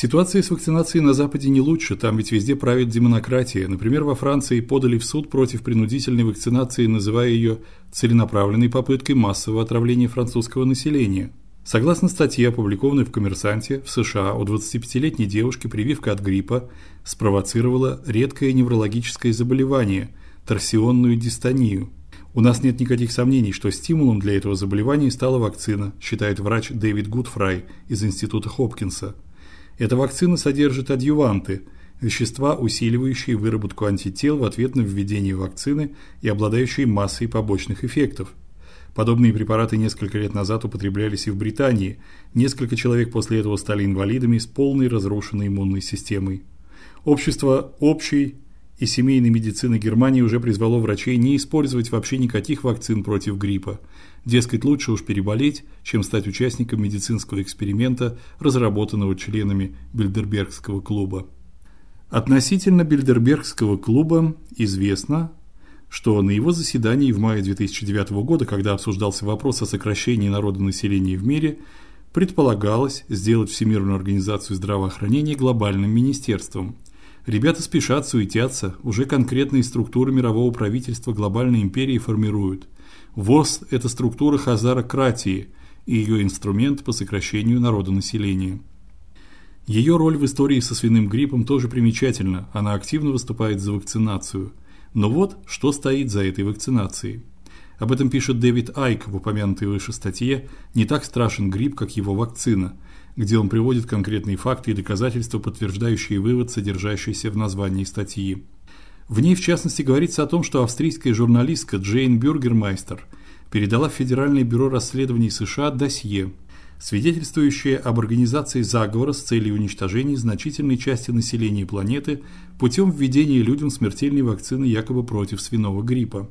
Ситуация с вакцинацией на западе не лучше, там ведь везде правит демонократия. Например, во Франции подали в суд против принудительной вакцинации, называя ее целенаправленной попыткой массового отравления французского населения. Согласно статье, опубликованной в Коммерсанте, в США у 25-летней девушки прививка от гриппа спровоцировала редкое неврологическое заболевание торсионную дистонию. У нас нет никаких сомнений, что стимулом для этого заболевания стала вакцина, считает врач Дэвид Гудфрай из Института Хопкинса. Эта вакцина содержит адъюванты – вещества, усиливающие выработку антител в ответ на введение вакцины и обладающие массой побочных эффектов. Подобные препараты несколько лет назад употреблялись и в Британии. Несколько человек после этого стали инвалидами с полной разрушенной иммунной системой. Общество общей и семейной медицины Германии уже призвало врачей не использовать вообще никаких вакцин против гриппа. Дескать, лучше уж переболеть, чем стать участником медицинского эксперимента, разработанного членами Бильдербергского клуба. Относительно Бильдербергского клуба известно, что на его заседании в мае 2009 года, когда обсуждался вопрос о сокращении народонаселения в мире, предполагалось сделать Всемирную организацию здравоохранения глобальным министерством. Ребята спешат, суетятся, уже конкретные структуры мирового правительства глобальной империи формируют. ВОЗ – это структура хазарократии и ее инструмент по сокращению народонаселения. Ее роль в истории со свиным гриппом тоже примечательна, она активно выступает за вакцинацию. Но вот, что стоит за этой вакцинацией. Об этом пишет Дэвид Айк в упомянутой выше статье «Не так страшен грипп, как его вакцина», где он приводит конкретные факты и доказательства, подтверждающие вывод, содержащийся в названии статьи. В ней, в частности, говорится о том, что австрийская журналистка Джейн Бюргермайстер передала в Федеральное бюро расследований США досье, свидетельствующее об организации заговора с целью уничтожения значительной части населения планеты путем введения людям смертельной вакцины якобы против свиного гриппа.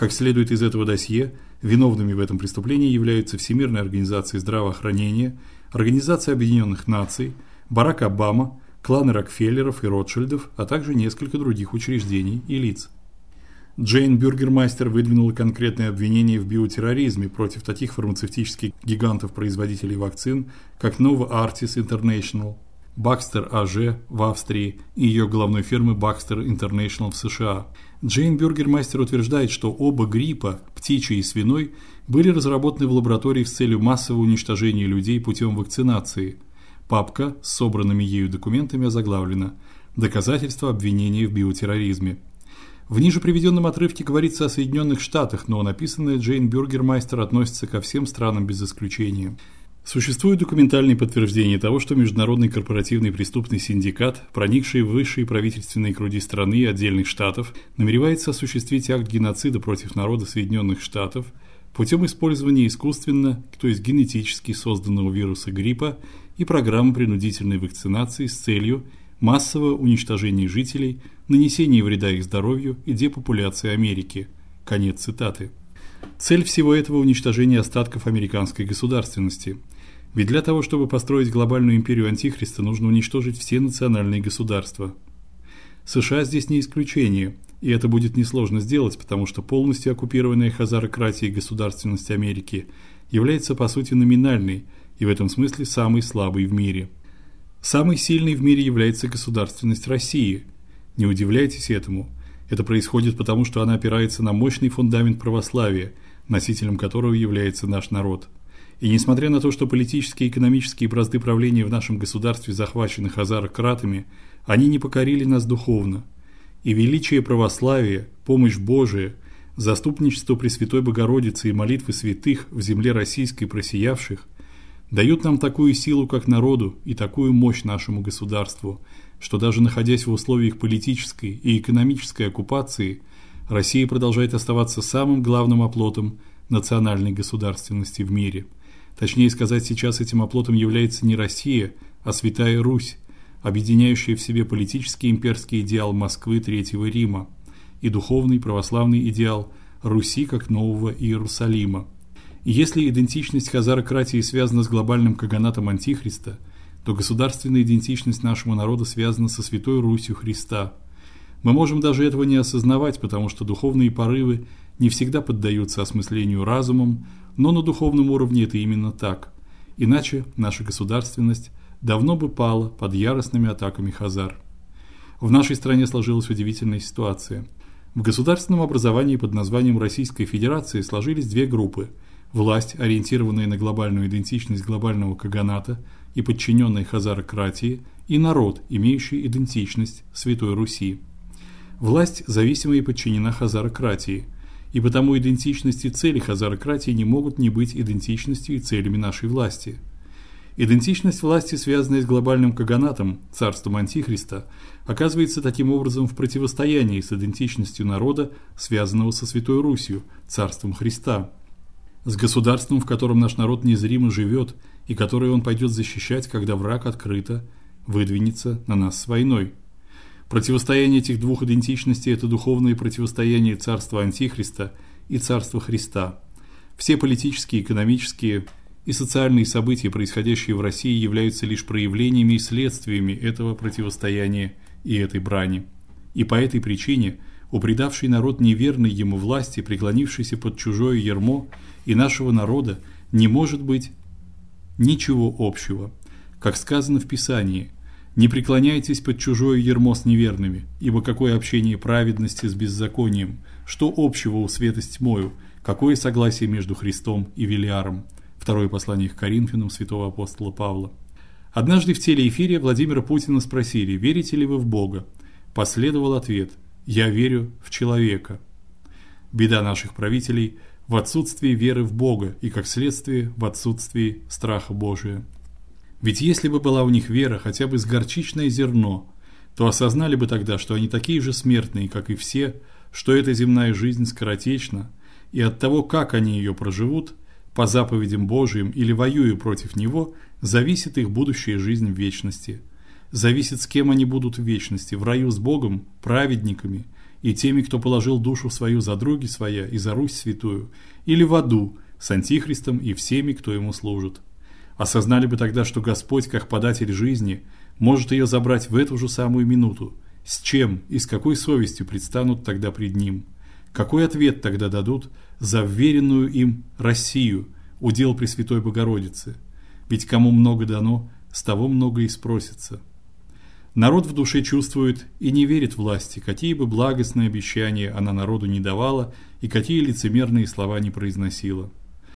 Как следует из этого досье, виновными в этом преступлении являются Всемирная организация здравоохранения, Организация Объединенных Наций, Барак Обама, кланы Рокфеллеров и Ротшильдов, а также несколько других учреждений и лиц. Джейн Бюргермайстер выдвинула конкретные обвинения в биотерроризме против таких фармацевтических гигантов-производителей вакцин, как Novartis International, Baxter AG в Австрии и ее головной фирмы Baxter International в США. Джейн Бюргермайстер утверждает, что оба гриппа, птичий и свиной, были разработаны в лаборатории с целью массового уничтожения людей путем вакцинации – Папка с собранными ею документами озаглавлена Доказательства обвинения в биотерроризме. В ниже приведенном отрывке говорится о Соединенных Штатах, но написанное Джейн Бюргермайстер относится ко всем странам без исключения. Существует документальные подтверждения того, что международный корпоративный преступный синдикат, проникший в высшие правительственные круги страны и отдельных штатов, намеревается осуществить акт геноцида против народа Соединенных Штатов путем использования искусственно, то есть генетически созданного вируса гриппа и программы принудительной вакцинации с целью массового уничтожения жителей, нанесения вреда их здоровью и депопуляции Америки. Конец цитаты. Цель всего этого уничтожение остатков американской государственности. Ведь для того, чтобы построить глобальную империю антихриста, нужно уничтожить все национальные государства. США здесь не исключение, и это будет несложно сделать, потому что полностью оккупированная хазарократией государственность Америки является по сути номинальной – и в этом смысле самый слабый в мире. Самой сильной в мире является государственность России. Не удивляйтесь этому. Это происходит потому, что она опирается на мощный фундамент православия, носителем которого является наш народ. И несмотря на то, что политические и экономические бразды правления в нашем государстве захвачены хазарократами, они не покорили нас духовно. И величие православия, помощь Божия, заступничество Пресвятой Богородицы и молитвы святых в земле российской просиявших – дают нам такую силу как народу и такую мощь нашему государству, что даже находясь в условиях политической и экономической оккупации, Россия продолжает оставаться самым главным оплотом национальной государственности в мире. Точнее сказать, сейчас этим оплотом является не Россия, а Святая Русь, объединяющая в себе политический имперский идеал Москвы Третьего Рима и духовный православный идеал Руси как нового Иерусалима. Если идентичность хазарократии связана с глобальным каганатом антихриста, то государственная идентичность нашего народа связана со Святой Русью Христа. Мы можем даже этого не осознавать, потому что духовные порывы не всегда поддаются осмыслению разумом, но на духовном уровне это именно так. Иначе наша государственность давно бы пала под яростными атаками хазар. В нашей стране сложилась удивительная ситуация. В государственном образовании под названием Российская Федерация сложились две группы: власть, ориентированная на глобальную идентичность глобального каганата и подчиненная хазарократии, и народ, имеющий идентичность Святой Руси. Власть зависима и подчинена хазарократии, и потому идентичность и цели хазарократии не могут не быть идентичностью и целями нашей власти. Идентичность власти, связанная с глобальным каганатом, царством антихриста, оказывается таким образом в противостоянии с идентичностью народа, связанного со Святой Русью, царством Христа, с государством, в котором наш народ незримо живет и которое он пойдет защищать, когда враг открыто выдвинется на нас с войной. Противостояние этих двух идентичностей это духовное противостояние царства антихриста и царства Христа. Все политические, экономические и социальные события, происходящие в России, являются лишь проявлениями и следствиями этого противостояния и этой брани. И по этой причине у предавший народ неверной ему власти, преклонившийся под чужое ярмо, и нашего народа не может быть ничего общего. Как сказано в Писании: "Не преклоняйтесь под чужое ярмо с неверными, ибо какое общение праведности с беззаконием, что общего у света с тьмою, какое согласие между Христом и Велиаром?" Второе послание к Коринфянам святого апостола Павла. Однажды в телеэфире Владимира Путина спросили: "Верите ли вы в Бога?" Последовал ответ: "Я верю в человека". Беда наших правителей в отсутствии веры в Бога и как следствие в отсутствии страха Божия. Ведь если бы была у них вера хотя бы с горчичное зерно, то осознали бы тогда, что они такие же смертные, как и все, что эта земная жизнь скоротечна, и от того, как они ее проживут, по заповедям Божиим или воюя против него, зависит их будущая жизнь в вечности. Зависит, с кем они будут в вечности: в раю с Богом, праведниками и теми, кто положил душу свою за други своя и за Русь святую, или в аду с антихристом и всеми, кто ему служит. Осознали бы тогда, что Господь, как податель жизни, может ее забрать в эту же самую минуту. С чем и с какой совестью предстанут тогда пред ним? Какой ответ тогда дадут за вверенную им Россию, удел Пресвятой Богородицы? Ведь кому много дано, с того много и спросится. Народ в душе чувствует и не верит власти, какие бы благостные обещания она народу не давала и какие лицемерные слова не произносила.